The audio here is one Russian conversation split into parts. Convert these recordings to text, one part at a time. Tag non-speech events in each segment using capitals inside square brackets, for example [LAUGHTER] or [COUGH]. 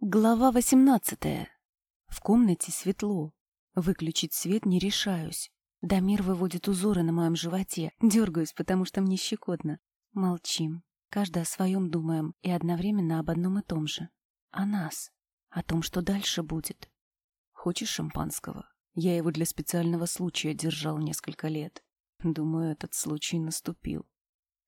Глава восемнадцатая. В комнате светло. Выключить свет не решаюсь. Дамир выводит узоры на моем животе. Дергаюсь, потому что мне щекотно. Молчим. Каждый о своем думаем и одновременно об одном и том же. О нас. О том, что дальше будет. Хочешь шампанского? Я его для специального случая держал несколько лет. Думаю, этот случай наступил.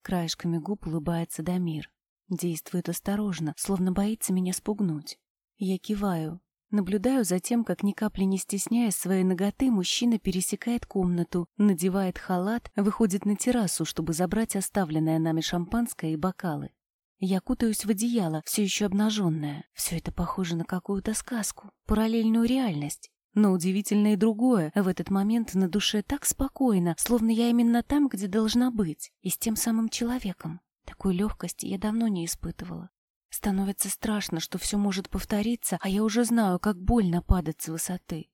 Краешками губ улыбается Дамир. Действует осторожно, словно боится меня спугнуть. Я киваю. Наблюдаю за тем, как ни капли не стесняясь своей ноготы, мужчина пересекает комнату, надевает халат, выходит на террасу, чтобы забрать оставленное нами шампанское и бокалы. Я кутаюсь в одеяло, все еще обнаженная. Все это похоже на какую-то сказку, параллельную реальность. Но удивительно и другое. В этот момент на душе так спокойно, словно я именно там, где должна быть, и с тем самым человеком. Такой легкости я давно не испытывала. Становится страшно, что все может повториться, а я уже знаю, как больно падать с высоты.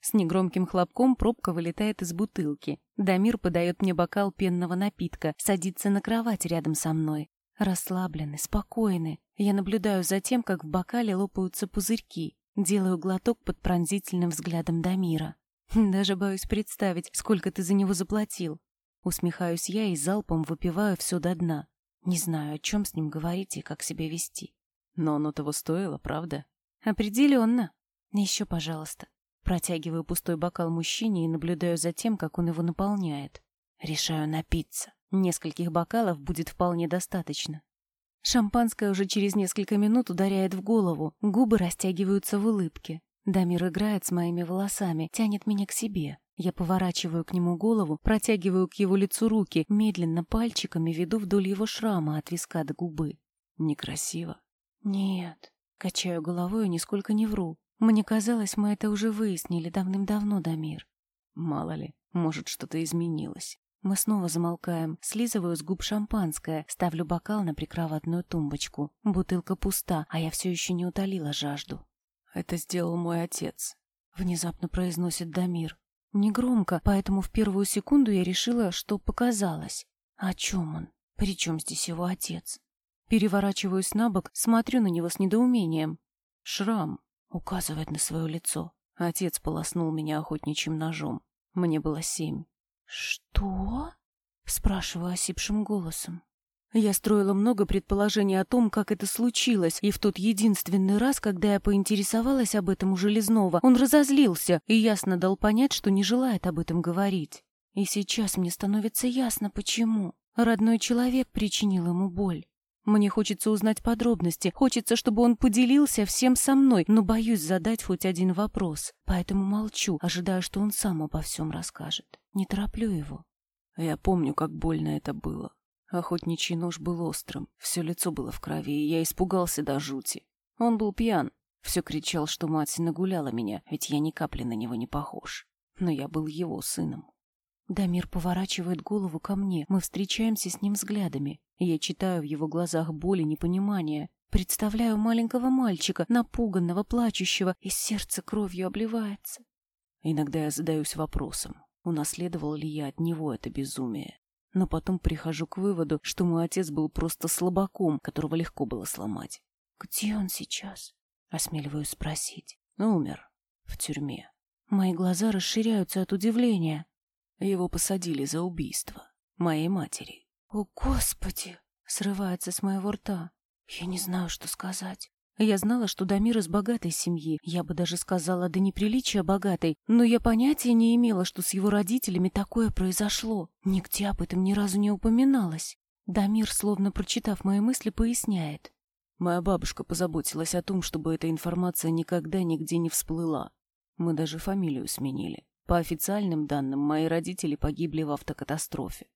С негромким хлопком пробка вылетает из бутылки. Дамир подает мне бокал пенного напитка, садится на кровать рядом со мной. Расслабленный, спокойный. Я наблюдаю за тем, как в бокале лопаются пузырьки. Делаю глоток под пронзительным взглядом Дамира. [LAUGHS] Даже боюсь представить, сколько ты за него заплатил. Усмехаюсь я и залпом выпиваю все до дна. Не знаю, о чем с ним говорить и как себя вести. Но оно того стоило, правда? Определенно. Еще, пожалуйста. Протягиваю пустой бокал мужчине и наблюдаю за тем, как он его наполняет. Решаю напиться. Нескольких бокалов будет вполне достаточно. Шампанское уже через несколько минут ударяет в голову, губы растягиваются в улыбке. Дамир играет с моими волосами, тянет меня к себе. Я поворачиваю к нему голову, протягиваю к его лицу руки, медленно пальчиками веду вдоль его шрама от виска до губы. Некрасиво. Нет. Качаю головой и нисколько не вру. Мне казалось, мы это уже выяснили давным-давно, Дамир. Мало ли, может, что-то изменилось. Мы снова замолкаем. Слизываю с губ шампанское, ставлю бокал на прикроватную тумбочку. Бутылка пуста, а я все еще не утолила жажду. «Это сделал мой отец», — внезапно произносит Дамир. Негромко, поэтому в первую секунду я решила, что показалось. О чем он? Причем здесь его отец? Переворачиваюсь на бок, смотрю на него с недоумением. «Шрам», — указывает на свое лицо. Отец полоснул меня охотничьим ножом. Мне было семь. «Что?» — спрашиваю осипшим голосом. Я строила много предположений о том, как это случилось, и в тот единственный раз, когда я поинтересовалась об этом у Железного, он разозлился и ясно дал понять, что не желает об этом говорить. И сейчас мне становится ясно, почему. Родной человек причинил ему боль. Мне хочется узнать подробности, хочется, чтобы он поделился всем со мной, но боюсь задать хоть один вопрос, поэтому молчу, ожидая, что он сам обо всем расскажет. Не тороплю его. Я помню, как больно это было. Охотничий нож был острым, все лицо было в крови, и я испугался до жути. Он был пьян, все кричал, что мать нагуляла меня, ведь я ни капли на него не похож. Но я был его сыном. Дамир поворачивает голову ко мне, мы встречаемся с ним взглядами. Я читаю в его глазах боль и непонимание. Представляю маленького мальчика, напуганного, плачущего, и сердце кровью обливается. Иногда я задаюсь вопросом, унаследовал ли я от него это безумие. Но потом прихожу к выводу, что мой отец был просто слабаком, которого легко было сломать. «Где он сейчас?» — осмеливаюсь спросить. «Умер. В тюрьме». Мои глаза расширяются от удивления. Его посадили за убийство. Моей матери. «О, Господи!» — срывается с моего рта. Я не знаю, что сказать. Я знала, что Дамир из богатой семьи, я бы даже сказала до неприличия богатой, но я понятия не имела, что с его родителями такое произошло. Нигде об этом ни разу не упоминалось. Дамир, словно прочитав мои мысли, поясняет. Моя бабушка позаботилась о том, чтобы эта информация никогда нигде не всплыла. Мы даже фамилию сменили. По официальным данным, мои родители погибли в автокатастрофе.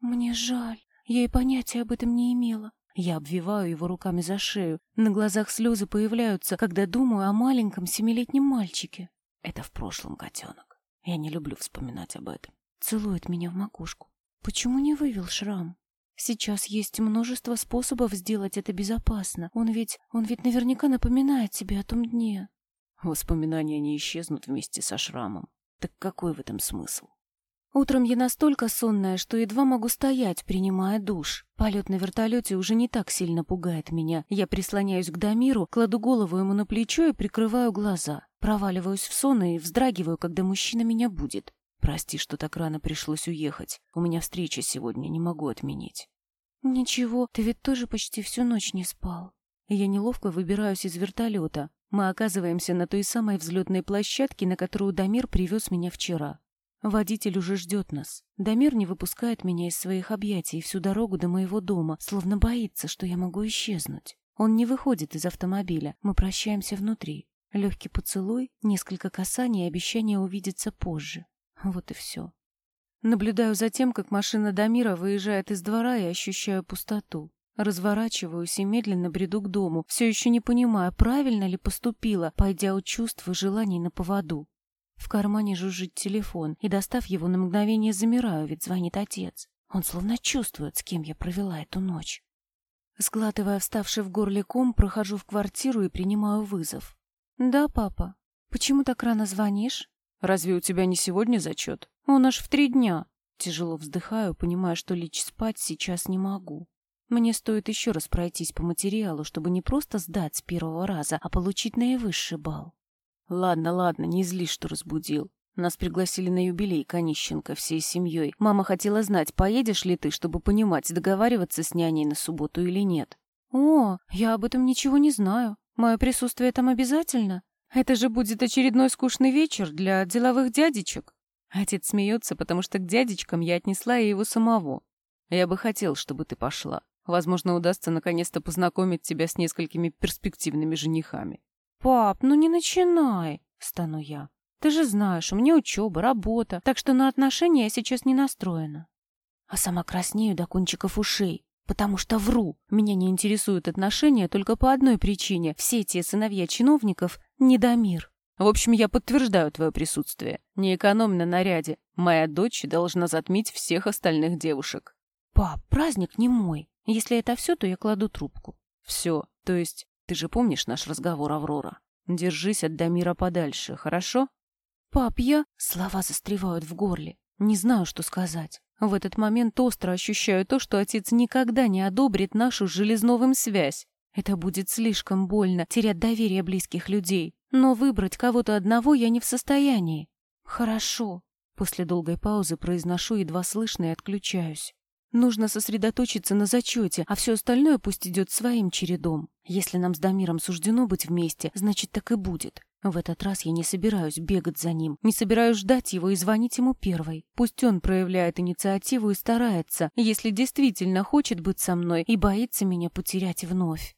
Мне жаль. Я и понятия об этом не имела. Я обвиваю его руками за шею. На глазах слезы появляются, когда думаю о маленьком семилетнем мальчике. Это в прошлом, котенок. Я не люблю вспоминать об этом. Целует меня в макушку. Почему не вывел шрам? Сейчас есть множество способов сделать это безопасно. Он ведь, он ведь наверняка напоминает тебе о том дне. Воспоминания не исчезнут вместе со шрамом. Так какой в этом смысл? Утром я настолько сонная, что едва могу стоять, принимая душ. Полет на вертолете уже не так сильно пугает меня. Я прислоняюсь к Дамиру, кладу голову ему на плечо и прикрываю глаза. Проваливаюсь в сон и вздрагиваю, когда мужчина меня будет. Прости, что так рано пришлось уехать. У меня встреча сегодня, не могу отменить. Ничего, ты ведь тоже почти всю ночь не спал. Я неловко выбираюсь из вертолета. Мы оказываемся на той самой взлетной площадке, на которую Дамир привез меня вчера. Водитель уже ждет нас. Дамир не выпускает меня из своих объятий всю дорогу до моего дома, словно боится, что я могу исчезнуть. Он не выходит из автомобиля, мы прощаемся внутри. Легкий поцелуй, несколько касаний и обещание увидеться позже. Вот и все. Наблюдаю за тем, как машина Дамира выезжает из двора и ощущаю пустоту. Разворачиваюсь и медленно бреду к дому, все еще не понимая, правильно ли поступила, пойдя от чувств и желаний на поводу. В кармане жужжит телефон, и, достав его, на мгновение замираю, ведь звонит отец. Он словно чувствует, с кем я провела эту ночь. Сглатывая вставший в горле ком, прохожу в квартиру и принимаю вызов. «Да, папа. Почему так рано звонишь?» «Разве у тебя не сегодня зачет?» «Он аж в три дня». Тяжело вздыхаю, понимая, что лечь спать сейчас не могу. Мне стоит еще раз пройтись по материалу, чтобы не просто сдать с первого раза, а получить наивысший балл. Ладно, ладно, не зли, что разбудил. Нас пригласили на юбилей Конищенко всей семьей. Мама хотела знать, поедешь ли ты, чтобы понимать, договариваться с няней на субботу или нет. О, я об этом ничего не знаю. Мое присутствие там обязательно? Это же будет очередной скучный вечер для деловых дядечек. Отец смеется, потому что к дядечкам я отнесла и его самого. Я бы хотел, чтобы ты пошла. Возможно, удастся наконец-то познакомить тебя с несколькими перспективными женихами. «Пап, ну не начинай!» — стану я. «Ты же знаешь, у меня учеба, работа, так что на отношения я сейчас не настроена». А сама краснею до кончиков ушей, потому что вру. Меня не интересуют отношения только по одной причине. Все те сыновья чиновников — недомир. В общем, я подтверждаю твое присутствие. Не экономь на наряде. Моя дочь должна затмить всех остальных девушек. Пап, праздник не мой. Если это все, то я кладу трубку. Все. То есть ты же помнишь наш разговор, Аврора? Держись от Дамира подальше, хорошо? Пап, я... Слова застревают в горле. Не знаю, что сказать. В этот момент остро ощущаю то, что отец никогда не одобрит нашу с Железновым связь. Это будет слишком больно, терять доверие близких людей. Но выбрать кого-то одного я не в состоянии. Хорошо. После долгой паузы произношу едва слышно и отключаюсь. Нужно сосредоточиться на зачете, а все остальное пусть идет своим чередом. Если нам с Дамиром суждено быть вместе, значит, так и будет. В этот раз я не собираюсь бегать за ним, не собираюсь ждать его и звонить ему первой. Пусть он проявляет инициативу и старается, если действительно хочет быть со мной и боится меня потерять вновь.